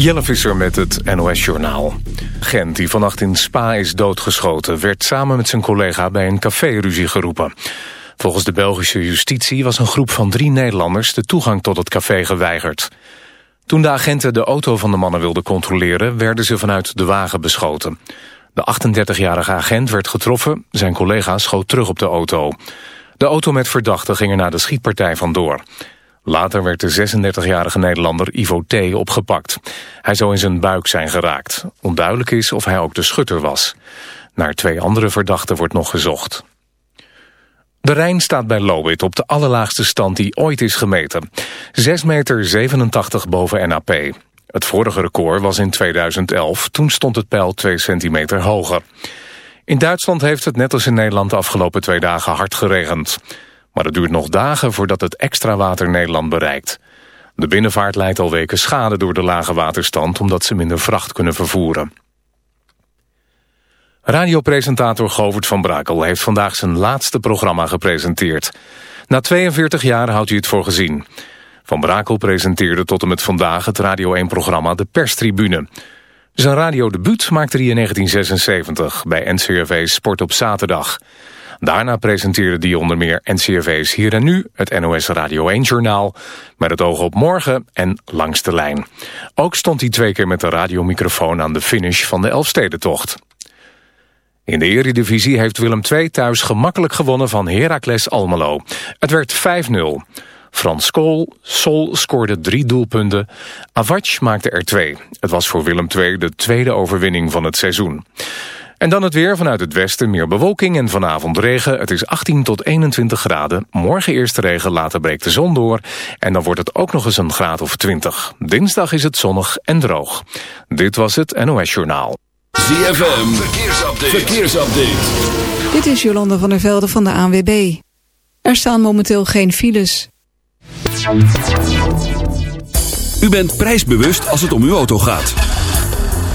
Jelle Visser met het NOS-journaal. Gent, die vannacht in Spa is doodgeschoten... werd samen met zijn collega bij een café-ruzie geroepen. Volgens de Belgische justitie was een groep van drie Nederlanders... de toegang tot het café geweigerd. Toen de agenten de auto van de mannen wilden controleren... werden ze vanuit de wagen beschoten. De 38-jarige agent werd getroffen, zijn collega schoot terug op de auto. De auto met verdachte ging er na de schietpartij vandoor. Later werd de 36-jarige Nederlander Ivo T. opgepakt. Hij zou in zijn buik zijn geraakt. Onduidelijk is of hij ook de schutter was. Naar twee andere verdachten wordt nog gezocht. De Rijn staat bij Lowit op de allerlaagste stand die ooit is gemeten. 6,87 meter boven NAP. Het vorige record was in 2011, toen stond het pijl 2 centimeter hoger. In Duitsland heeft het net als in Nederland de afgelopen twee dagen hard geregend. Maar het duurt nog dagen voordat het extra water Nederland bereikt. De binnenvaart leidt al weken schade door de lage waterstand... omdat ze minder vracht kunnen vervoeren. Radiopresentator Govert van Brakel heeft vandaag zijn laatste programma gepresenteerd. Na 42 jaar houdt hij het voor gezien. Van Brakel presenteerde tot en met vandaag het Radio 1-programma De Perstribune. Zijn radiodebuut maakte hij in 1976 bij NCRV Sport op Zaterdag. Daarna presenteerde hij onder meer NCRV's Hier en Nu, het NOS Radio 1-journaal... met het oog op morgen en langs de lijn. Ook stond hij twee keer met de radiomicrofoon aan de finish van de Elfstedentocht. In de Eredivisie heeft Willem II thuis gemakkelijk gewonnen van Heracles Almelo. Het werd 5-0. Frans Kool, Sol scoorde drie doelpunten. Avac maakte er twee. Het was voor Willem II de tweede overwinning van het seizoen. En dan het weer vanuit het westen, meer bewolking en vanavond regen. Het is 18 tot 21 graden. Morgen eerst regen, later breekt de zon door. En dan wordt het ook nog eens een graad of 20. Dinsdag is het zonnig en droog. Dit was het NOS Journaal. ZFM, verkeersupdate. verkeersupdate. Dit is Jolanda van der Velde van de ANWB. Er staan momenteel geen files. U bent prijsbewust als het om uw auto gaat.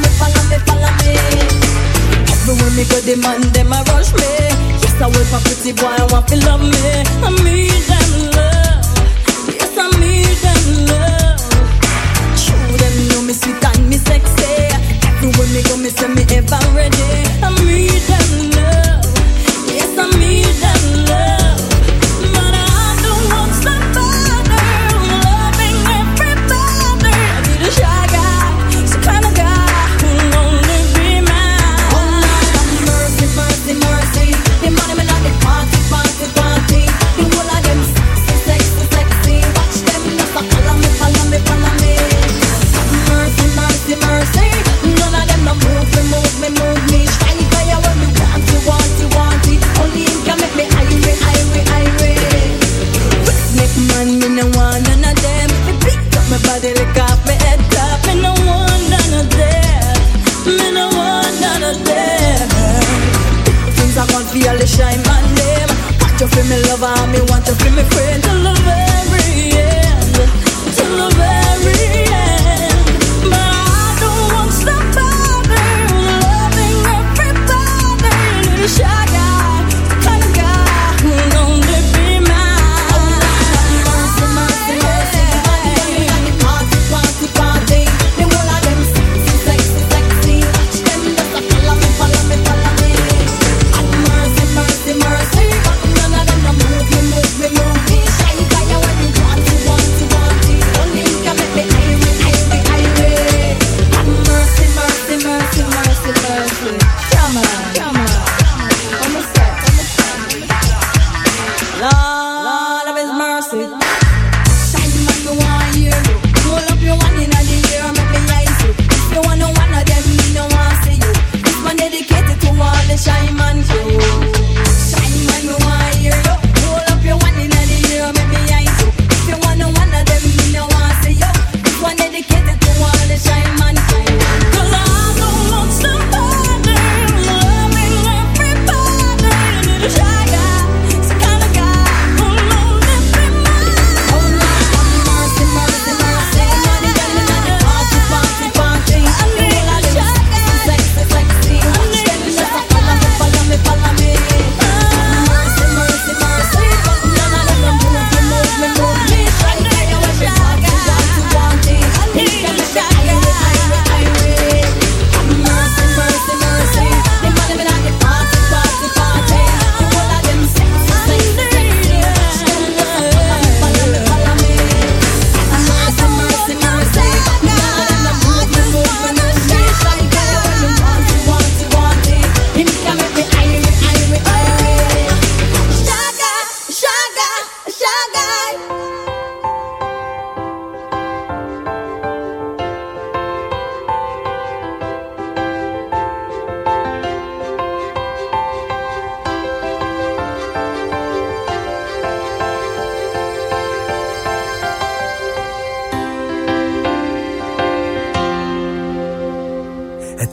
Me, follow me, follow me. Everywhere me go, the man them a rush me. Yes, I wait for pretty boy, I want to love me. I need them love. Sexy. Everywhere me go, me say me ever ready. I need them friend.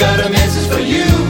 got a message for you.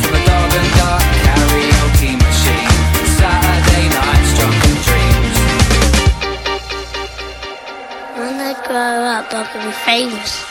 Malcolm fez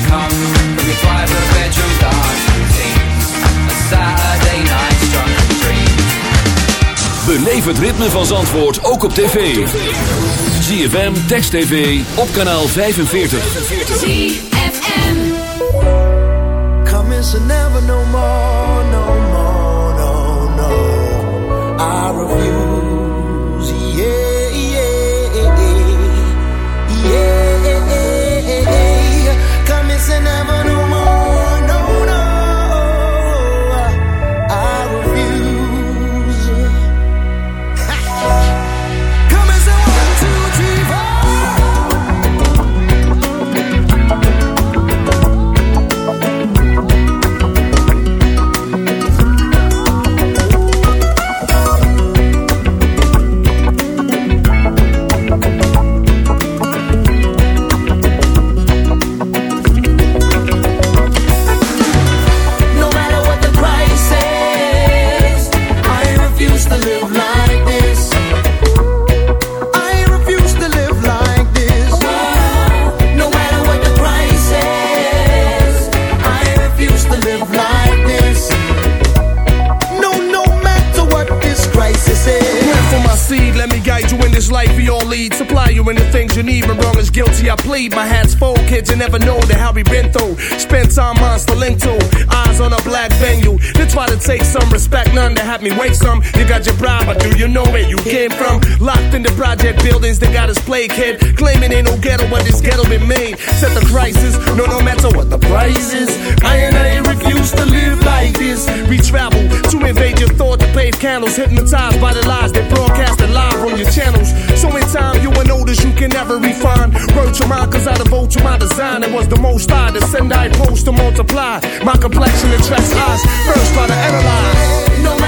To come from your private bedroom dance routines. And Saturday nights, drunken dreams. Beleef het ritme van Zandvoort ook op tv. ZFM, Text TV, op kanaal 45. Come and never no more, no more, no, no. I refuse, yeah, yeah, yeah. Lead. Supply you in the things you need. When wrong is guilty, I plead. My hat's full, kids, you never know the hell we been through. Spent time monster linked to eyes on a black venue. They try to take some respect, none to have me wait some. You got your bribe, but do you know where you came from? Locked in the project buildings, they got us plague kid. Claiming ain't no ghetto, but this ghetto been made. Set the crisis, no, no matter what the price is. I and I refuse to live like this. We travel to invade your thought to pave candles, hypnotized by the lies they broadcasted live on your channels. So in time, you will notice you can never refine. Word to mine, cause I devote to my design. It was the most I to send, I post to multiply. My complexion attracts eyes. First try to analyze. No matter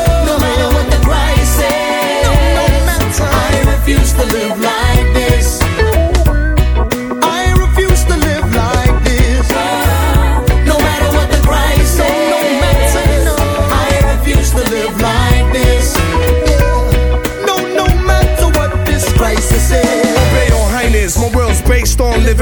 No matter what the price is, I refuse to live like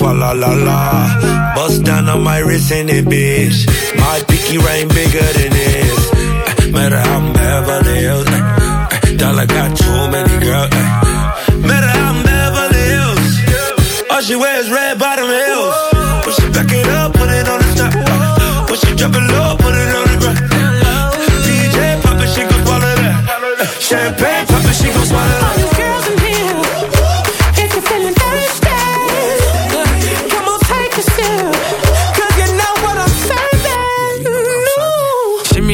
swallow la la. Bust down on my wrist in it, bitch. My pinky ring bigger than this. Eh, Matter how I'm Beverly Hills. eh, Dollar got too many girls. Matter how I'm Beverly Hills. All she wears red bottom heels. When she back it up, put it on the top. When she drop it low, put it on the ground. DJ pop it, she gon' swallow that. Champagne